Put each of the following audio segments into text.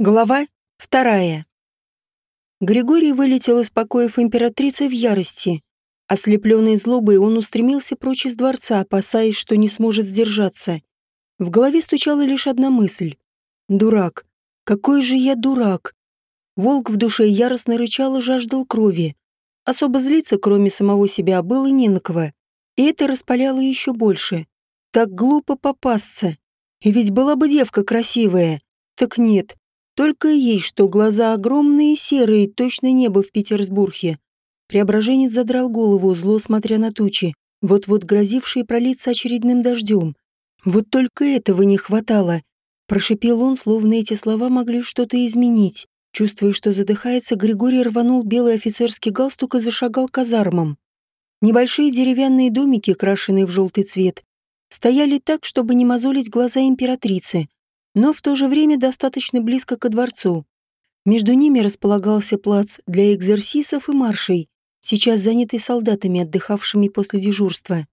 Глава вторая. Григорий вылетел из покоев императрицы в ярости. Ослепленный злобой, он устремился прочь из дворца, опасаясь, что не сможет сдержаться. В голове стучала лишь одна мысль. «Дурак! Какой же я дурак!» Волк в душе яростно рычал и жаждал крови. Особо злиться, кроме самого себя, было не на кого. И это распаляло еще больше. Так глупо попасться. И ведь была бы девка красивая. Так нет, только есть, что глаза огромные, серые, точно небо в Петербурге. Преображенец задрал голову, зло смотря на тучи, вот-вот грозившие пролиться очередным дождем. Вот только этого не хватало. Прошипел он, словно эти слова могли что-то изменить. Чувствуя, что задыхается, Григорий рванул белый офицерский галстук и зашагал казармам. Небольшие деревянные домики, крашенные в желтый цвет, стояли так, чтобы не мозолить глаза императрицы, но в то же время достаточно близко ко дворцу. Между ними располагался плац для экзерсисов и маршей, сейчас занятый солдатами, отдыхавшими после дежурства.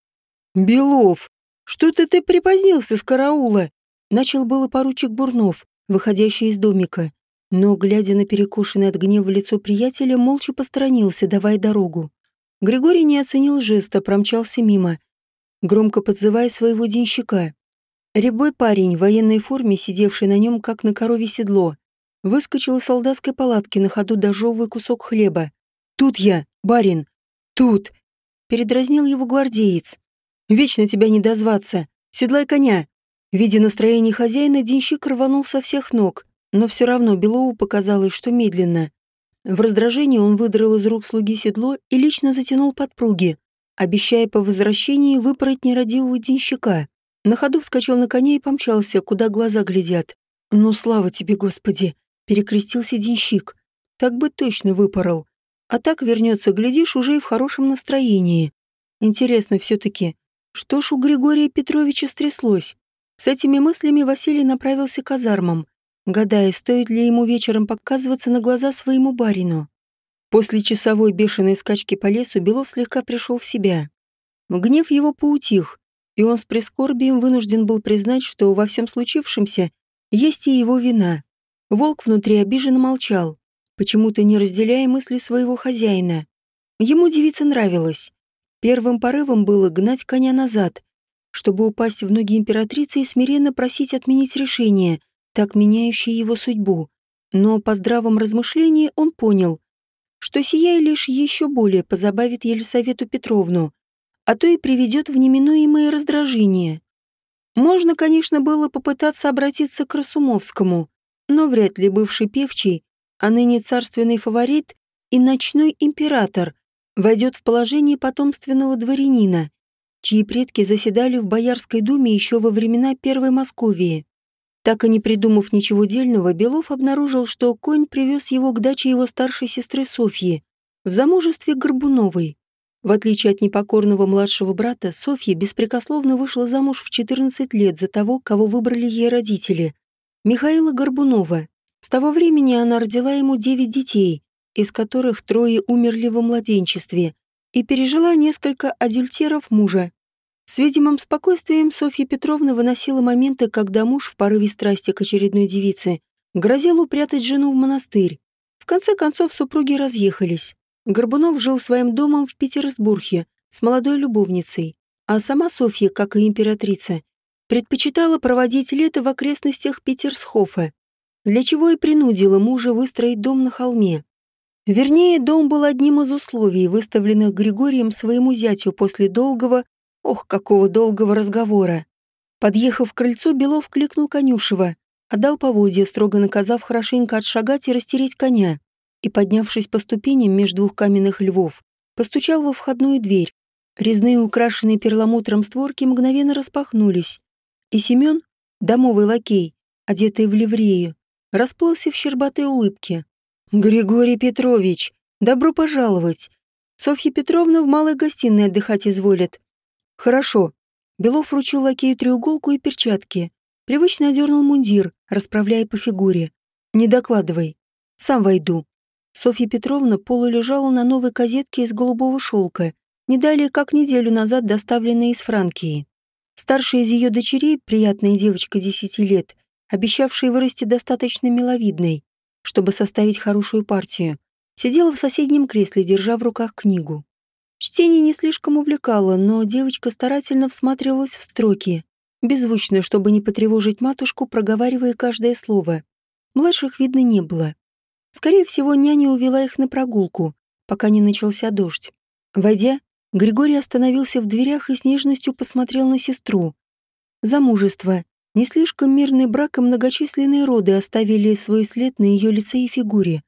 «Белов, что-то ты припозднился с караула!» Начал было поручик Бурнов, выходящий из домика, но, глядя на перекушенное от гнева лицо приятеля, молча посторонился, давая дорогу. Григорий не оценил жеста, промчался мимо, громко подзывая своего денщика. Рябой парень в военной форме, сидевший на нем, как на корове седло, выскочил из солдатской палатки на ходу дожевывая кусок хлеба. «Тут я, барин! Тут!» Передразнил его гвардеец. «Вечно тебя не дозваться! Седлай коня!» Видя настроение хозяина, денщик рванул со всех ног, но все равно Белову показалось, что медленно. В раздражении он выдрал из рук слуги седло и лично затянул подпруги, обещая по возвращении выпороть нерадивого денщика. На ходу вскочил на коня и помчался, куда глаза глядят. «Ну, слава тебе, Господи!» — перекрестился денщик. «Так бы точно выпорол. А так вернется, глядишь, уже и в хорошем настроении. Интересно все-таки, что ж у Григория Петровича стряслось?» С этими мыслями Василий направился к казармам, гадая, стоит ли ему вечером показываться на глаза своему барину. После часовой бешеной скачки по лесу Белов слегка пришел в себя. Гнев его поутих, и он с прискорбием вынужден был признать, что во всем случившемся есть и его вина. Волк внутри обиженно молчал, почему-то не разделяя мысли своего хозяина. Ему девица нравилась. Первым порывом было гнать коня назад, чтобы упасть в ноги императрицы и смиренно просить отменить решение, так меняющее его судьбу. Но по здравом размышлении он понял, что сия лишь еще более позабавит Елисавету Петровну, а то и приведет в неминуемое раздражение. Можно, конечно, было попытаться обратиться к Расумовскому, но вряд ли бывший певчий, а ныне царственный фаворит и ночной император войдет в положение потомственного дворянина, чьи предки заседали в Боярской думе еще во времена Первой Московии. Так и не придумав ничего дельного, Белов обнаружил, что конь привез его к даче его старшей сестры Софьи, в замужестве Горбуновой. В отличие от непокорного младшего брата, Софья беспрекословно вышла замуж в 14 лет за того, кого выбрали ей родители. Михаила Горбунова. С того времени она родила ему 9 детей, из которых трое умерли во младенчестве, и пережила несколько адюльтеров мужа. С видимым спокойствием Софья Петровна выносила моменты, когда муж в порыве страсти к очередной девице грозил упрятать жену в монастырь. В конце концов супруги разъехались. Горбунов жил своим домом в Петербурге с молодой любовницей, а сама Софья, как и императрица, предпочитала проводить лето в окрестностях Петерсхофа, для чего и принудила мужа выстроить дом на холме. Вернее, дом был одним из условий, выставленных Григорием своему зятю после долгого, ох, какого долгого разговора. Подъехав к крыльцу, Белов кликнул конюшева, отдал поводья, строго наказав хорошенько отшагать и растереть коня и, поднявшись по ступеням между двух каменных львов, постучал во входную дверь. Резные украшенные перламутром створки мгновенно распахнулись, и Семен, домовый лакей, одетый в ливрею, расплылся в щербатой улыбке. «Григорий Петрович, добро пожаловать! Софья Петровна в малой гостиной отдыхать изволит». «Хорошо». Белов вручил лакею треуголку и перчатки. Привычно одернул мундир, расправляя по фигуре. «Не докладывай. Сам войду». Софья Петровна полулежала на новой козетке из голубого шелка, не далее как неделю назад доставленной из Франкии. Старшая из ее дочерей, приятная девочка десяти лет, обещавшая вырасти достаточно миловидной, чтобы составить хорошую партию, сидела в соседнем кресле, держа в руках книгу. Чтение не слишком увлекало, но девочка старательно всматривалась в строки, беззвучно, чтобы не потревожить матушку, проговаривая каждое слово. Младших видно не было. Скорее всего, няня увела их на прогулку, пока не начался дождь. Войдя, Григорий остановился в дверях и с нежностью посмотрел на сестру. Замужество, не слишком мирный брак и многочисленные роды оставили свой след на ее лице и фигуре.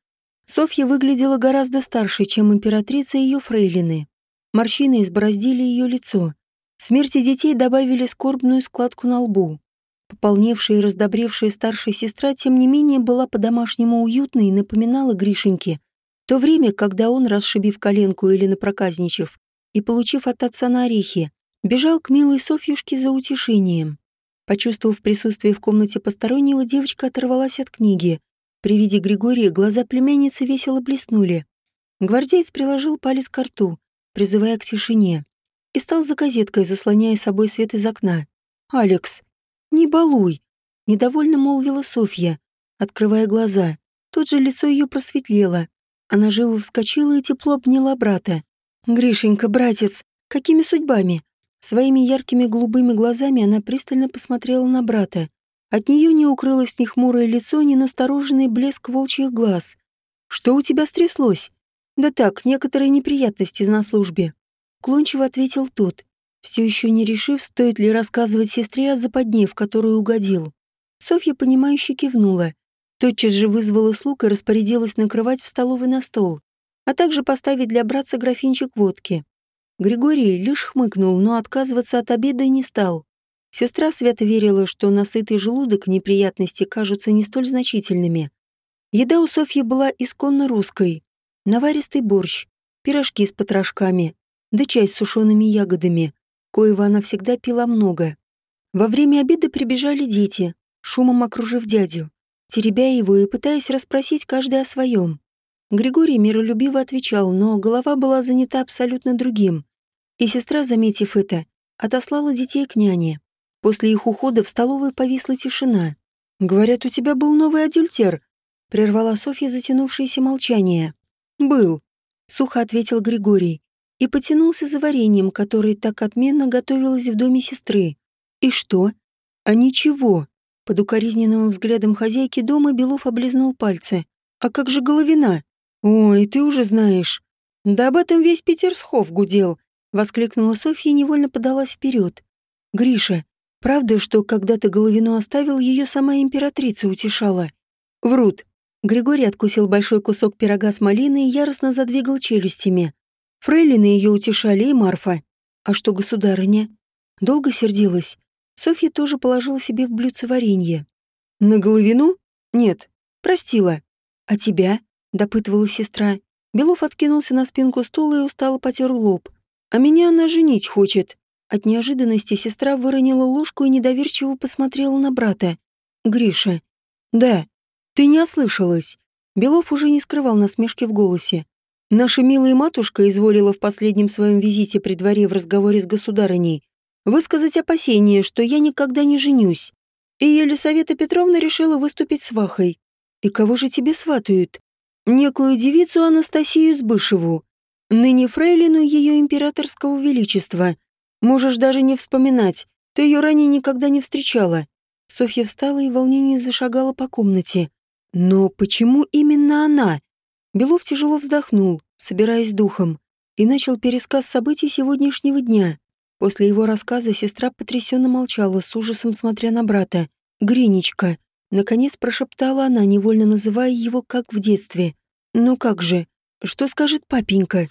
Софья выглядела гораздо старше, чем императрица и ее фрейлины. Морщины избороздили ее лицо. Смерти детей добавили скорбную складку на лбу. Пополневшая и раздобревшая старшая сестра, тем не менее, была по-домашнему уютной и напоминала Гришеньке то время, когда он, расшибив коленку или напроказничав, и, получив от отца на орехи, бежал к милой Софьюшке за утешением. Почувствовав присутствие в комнате постороннего, девочка оторвалась от книги. При виде Григория глаза племянницы весело блеснули. Гвардеец приложил палец к рту, призывая к тишине, и стал за газеткой, заслоняя собой свет из окна. «Алекс, не балуй!» — недовольно молвила Софья, открывая глаза. Тут же лицо ее просветлело. Она живо вскочила и тепло обняла брата. «Гришенька, братец, какими судьбами?» Своими яркими голубыми глазами она пристально посмотрела на брата. От нее не укрылось ни хмурое лицо, ни настороженный блеск волчьих глаз. «Что у тебя стряслось?» «Да так, некоторые неприятности на службе», — клончиво ответил тот, все еще не решив, стоит ли рассказывать сестре о западне, в которую угодил. Софья, понимающе кивнула. Тотчас же вызвала слуг и распорядилась накрывать в столовой на стол а также поставить для братца графинчик водки. Григорий лишь хмыкнул, но отказываться от обеда не стал. Сестра свято верила, что на сытый желудок неприятности кажутся не столь значительными. Еда у Софьи была исконно русской. Наваристый борщ, пирожки с потрошками, да чай с сушеными ягодами, коего она всегда пила много. Во время обеда прибежали дети, шумом окружив дядю, теребя его и пытаясь расспросить каждый о своем. Григорий миролюбиво отвечал, но голова была занята абсолютно другим. И сестра, заметив это, отослала детей к няне. После их ухода в столовой повисла тишина. «Говорят, у тебя был новый адюльтер», — прервала Софья затянувшееся молчание. «Был», — сухо ответил Григорий и потянулся за вареньем, которое так отменно готовилось в доме сестры. «И что?» «А ничего». Под укоризненным взглядом хозяйки дома Белов облизнул пальцы. «А как же Головина?» «Ой, ты уже знаешь. Да об этом весь Петерсхов гудел», — воскликнула Софья и невольно подалась вперед. «Гриша, правда, что когда ты Головину оставил, ее сама императрица утешала?» «Врут». Григорий откусил большой кусок пирога с малиной и яростно задвигал челюстями. Фрейлины ее утешали и Марфа. А что государыня? Долго сердилась. Софья тоже положила себе в блюдце варенье. На Головину? Нет. Простила. А тебя? допытывала сестра. Белов откинулся на спинку стула и устало потер лоб. «А меня она женить хочет». От неожиданности сестра выронила ложку и недоверчиво посмотрела на брата. «Гриша». «Да, ты не ослышалась». Белов уже не скрывал насмешки в голосе. «Наша милая матушка изволила в последнем своем визите при дворе в разговоре с государыней высказать опасение, что я никогда не женюсь. И Елисавета Петровна решила выступить свахой. И кого же тебе сватают? некую девицу Анастасию Сбышеву, ныне фрейлину ее императорского величества. Можешь даже не вспоминать, ты ее ранее никогда не встречала. Софья встала и в волнении зашагала по комнате. Но почему именно она? Белов тяжело вздохнул, собираясь духом, и начал пересказ событий сегодняшнего дня. После его рассказа сестра потрясенно молчала, с ужасом смотря на брата. «Гринечка», Наконец прошептала она, невольно называя его как в детстве. «Ну как же? Что скажет папенька?»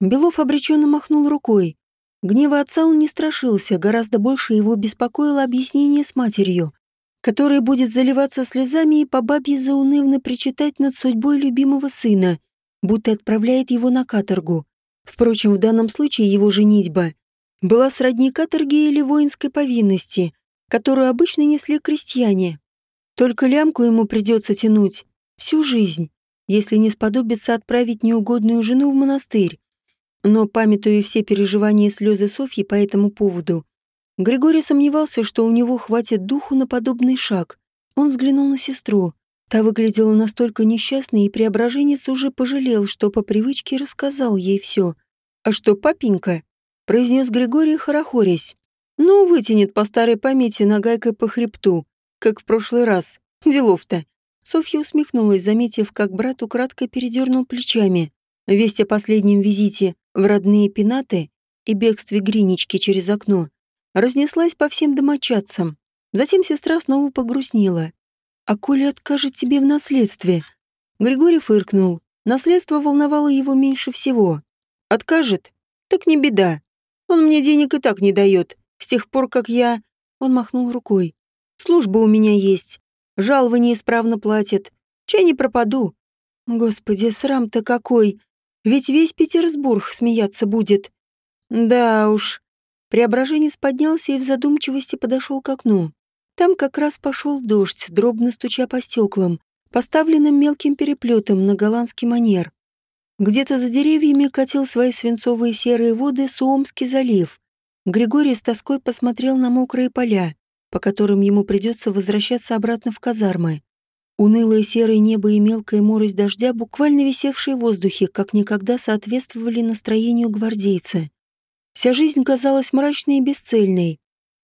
Белов обреченно махнул рукой. Гнева отца он не страшился, гораздо больше его беспокоило объяснение с матерью, которая будет заливаться слезами и по бабье заунывно причитать над судьбой любимого сына, будто отправляет его на каторгу. Впрочем, в данном случае его женитьба была сродни каторге или воинской повинности, которую обычно несли крестьяне. Только лямку ему придется тянуть всю жизнь, если не сподобится отправить неугодную жену в монастырь. Но, памятуя все переживания и слезы Софьи по этому поводу, Григорий сомневался, что у него хватит духу на подобный шаг. Он взглянул на сестру. Та выглядела настолько несчастной, и преображенец уже пожалел, что по привычке рассказал ей все. «А что, папенька?» — произнес Григорий, хорохорясь. «Ну, вытянет по старой памяти нагайкой по хребту, как в прошлый раз. Делов-то». Софья усмехнулась, заметив, как брат украдкой передернул плечами. Весть о последнем визите в родные пенаты и бегстве Гринички через окно разнеслась по всем домочадцам. Затем сестра снова погрустнела. «А коли откажет тебе в наследстве?» Григорий фыркнул. Наследство волновало его меньше всего. «Откажет? Так не беда. Он мне денег и так не дает. С тех пор, как я...» Он махнул рукой. «Служба у меня есть. Жалование исправно платят. Чай не пропаду. Господи, срам-то какой! Ведь весь Петербург смеяться будет. Да уж. Преображенец поднялся и в задумчивости подошел к окну. Там как раз пошел дождь, дробно стуча по стеклам, поставленным мелким переплетом на голландский манер. Где-то за деревьями катил свои свинцовые серые воды Суомский залив. Григорий с тоской посмотрел на мокрые поля, по которым ему придется возвращаться обратно в казармы. Унылое серое небо и мелкая морось дождя, буквально висевшие в воздухе, как никогда соответствовали настроению гвардейца. Вся жизнь казалась мрачной и бесцельной.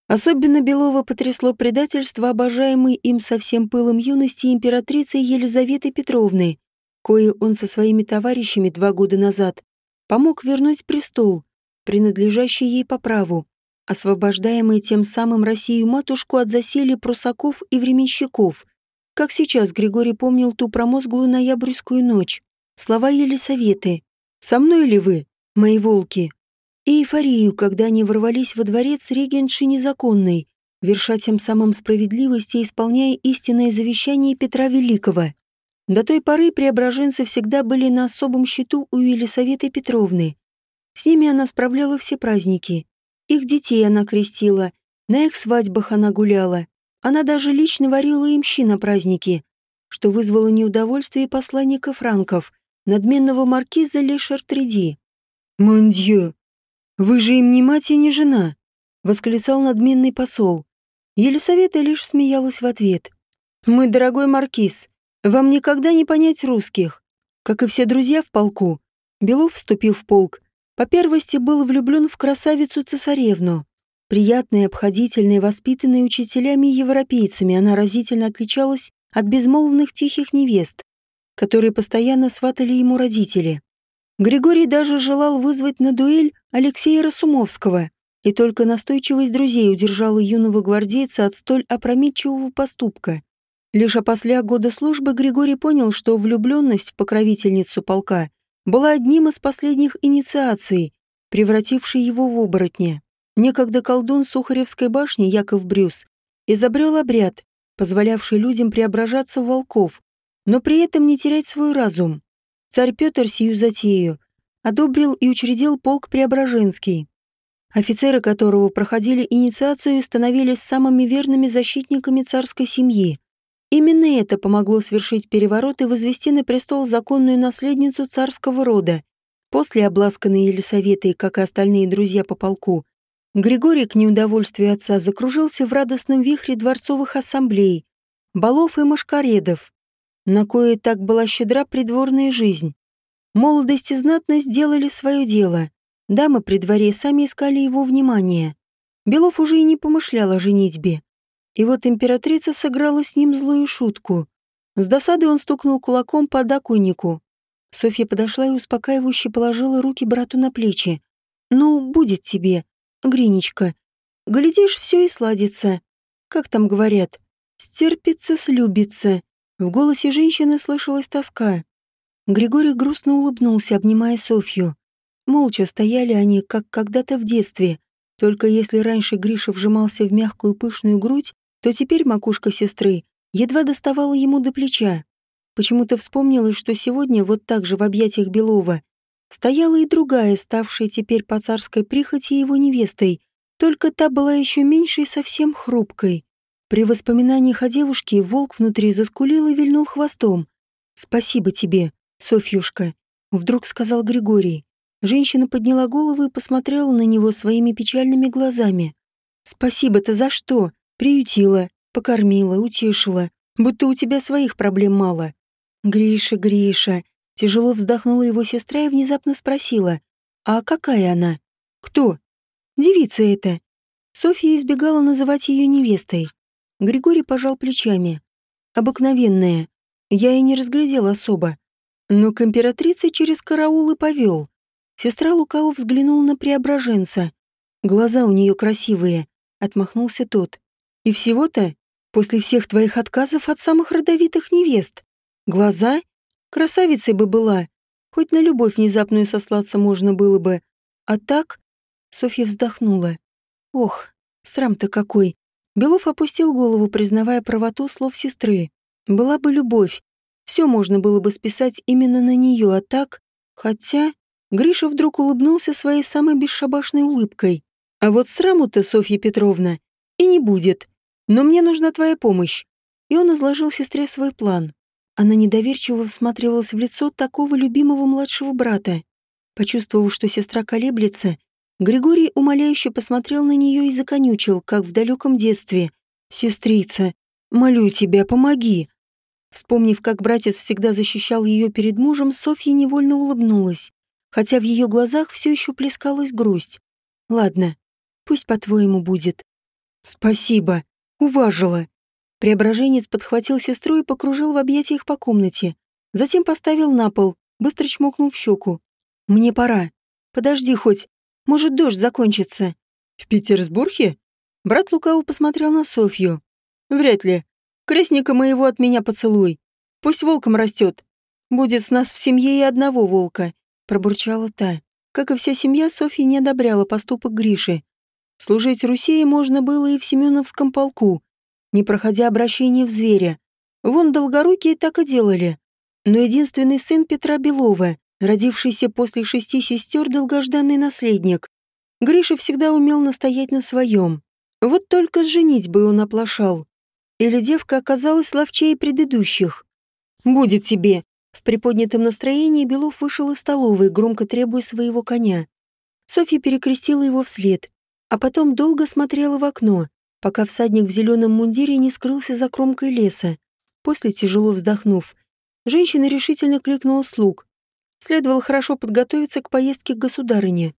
Особенно Белова потрясло предательство обожаемой им со всем пылом юности императрицы Елизаветы Петровны, кое он со своими товарищами два года назад помог вернуть престол, принадлежащий ей по праву, освобождаемый тем самым Россию-матушку от засилия прусаков и временщиков. Как сейчас Григорий помнил ту промозглую ноябрьскую ночь, слова Елисаветы «Со мной ли вы, мои волки?» И эйфорию, когда они ворвались во дворец регенши незаконной, верша тем самым справедливости исполняя истинное завещание Петра Великого. До той поры преображенцы всегда были на особом счету у Елисаветы Петровны. С ними она справляла все праздники, их детей она крестила, на их свадьбах она гуляла. Она даже лично варила им щи на праздники, что вызвало неудовольствие посланника франков, надменного маркиза Ле Шартреди. «Мондью, вы же им не мать и не жена!» — восклицал надменный посол. Елисавета лишь смеялась в ответ. «Мой дорогой маркиз, вам никогда не понять русских. Как и все друзья в полку, Белов, вступил в полк, по первости был влюблен в красавицу-цесаревну. Приятная, обходительная, воспитанная учителями и европейцами, она разительно отличалась от безмолвных тихих невест, которые постоянно сватали ему родители. Григорий даже желал вызвать на дуэль Алексея Расумовского, и только настойчивость друзей удержала юного гвардейца от столь опрометчивого поступка. Лишь после года службы Григорий понял, что влюбленность в покровительницу полка была одним из последних инициаций, превратившей его в оборотня. Некогда колдун Сухаревской башни Яков Брюс изобрел обряд, позволявший людям преображаться в волков, но при этом не терять свой разум. Царь Петр сию затею одобрил и учредил полк Преображенский, офицеры которого проходили инициацию и становились самыми верными защитниками царской семьи. Именно это помогло свершить переворот и возвести на престол законную наследницу царского рода. После обласканной Елисаветой, как и остальные друзья по полку, Григорий к неудовольствию отца закружился в радостном вихре дворцовых ассамблей, балов и машкаредов, на кое так была щедра придворная жизнь. Молодость и знатность сделали свое дело. Дамы при дворе сами искали его внимание. Белов уже и не помышлял о женитьбе. И вот императрица сыграла с ним злую шутку. С досадой он стукнул кулаком по доконнику. Софья подошла и успокаивающе положила руки брату на плечи. «Ну, будет тебе, Гринечка. Глядишь, все и сладится. Как там говорят? Стерпится, слюбится». В голосе женщины слышалась тоска. Григорий грустно улыбнулся, обнимая Софью. Молча стояли они, как когда-то в детстве. Только если раньше Гриша вжимался в мягкую пышную грудь, то теперь макушка сестры едва доставала ему до плеча. Почему-то вспомнилось, что сегодня вот так же в объятиях Белова стояла и другая, ставшая теперь по царской прихоти его невестой, только та была еще меньше и совсем хрупкой. При воспоминаниях о девушке волк внутри заскулил и вильнул хвостом. «Спасибо тебе, Софьюшка», — вдруг сказал Григорий. Женщина подняла голову и посмотрела на него своими печальными глазами. «Спасибо-то за что?» Приютила, покормила, утешила. Будто у тебя своих проблем мало. Гриша, Гриша. Тяжело вздохнула его сестра и внезапно спросила. А какая она? Кто? Девица эта. Софья избегала называть ее невестой. Григорий пожал плечами. Обыкновенная. Я и не разглядел особо. Но к императрице через караул и повел. Сестра лукаво взглянула на преображенца. Глаза у нее красивые, отмахнулся тот. И всего-то, после всех твоих отказов от самых родовитых невест. Глаза? Красавицей бы была. Хоть на любовь внезапную сослаться можно было бы. А так? Софья вздохнула. Ох, срам-то какой. Белов опустил голову, признавая правоту слов сестры. Была бы любовь. Все можно было бы списать именно на нее, а так... Хотя... Гриша вдруг улыбнулся своей самой бесшабашной улыбкой. «А вот сраму-то, Софья Петровна, и не будет. Но мне нужна твоя помощь». И он изложил сестре свой план. Она недоверчиво всматривалась в лицо такого любимого младшего брата. Почувствовав, что сестра колеблется, Григорий умоляюще посмотрел на нее и законючил, как в далеком детстве. «Сестрица, молю тебя, помоги!» Вспомнив, как братец всегда защищал ее перед мужем, Софья невольно улыбнулась хотя в ее глазах все еще плескалась грусть. «Ладно, пусть по-твоему будет». «Спасибо, уважила». Преображенец подхватил сестру и покружил в объятиях по комнате. Затем поставил на пол, быстро чмокнул в щеку. «Мне пора. Подожди хоть. Может, дождь закончится». «В Петербурге?» Брат лукаво посмотрел на Софью. «Вряд ли. Крестника моего от меня поцелуй. Пусть волком растет. Будет с нас в семье и одного волка пробурчала та. Как и вся семья, Софья не одобряла поступок Гриши. Служить Руси можно было и в Семеновском полку, не проходя обращение в зверя. Вон долгорукие так и делали. Но единственный сын Петра Белова, родившийся после шести сестер, долгожданный наследник. Гриша всегда умел настоять на своем. Вот только женить бы он оплошал. Или девка оказалась ловчее предыдущих. «Будет тебе», в приподнятом настроении Белов вышел из столовой, громко требуя своего коня. Софья перекрестила его вслед, а потом долго смотрела в окно, пока всадник в зеленом мундире не скрылся за кромкой леса. После, тяжело вздохнув, женщина решительно кликнула слуг. Следовало хорошо подготовиться к поездке к государыне.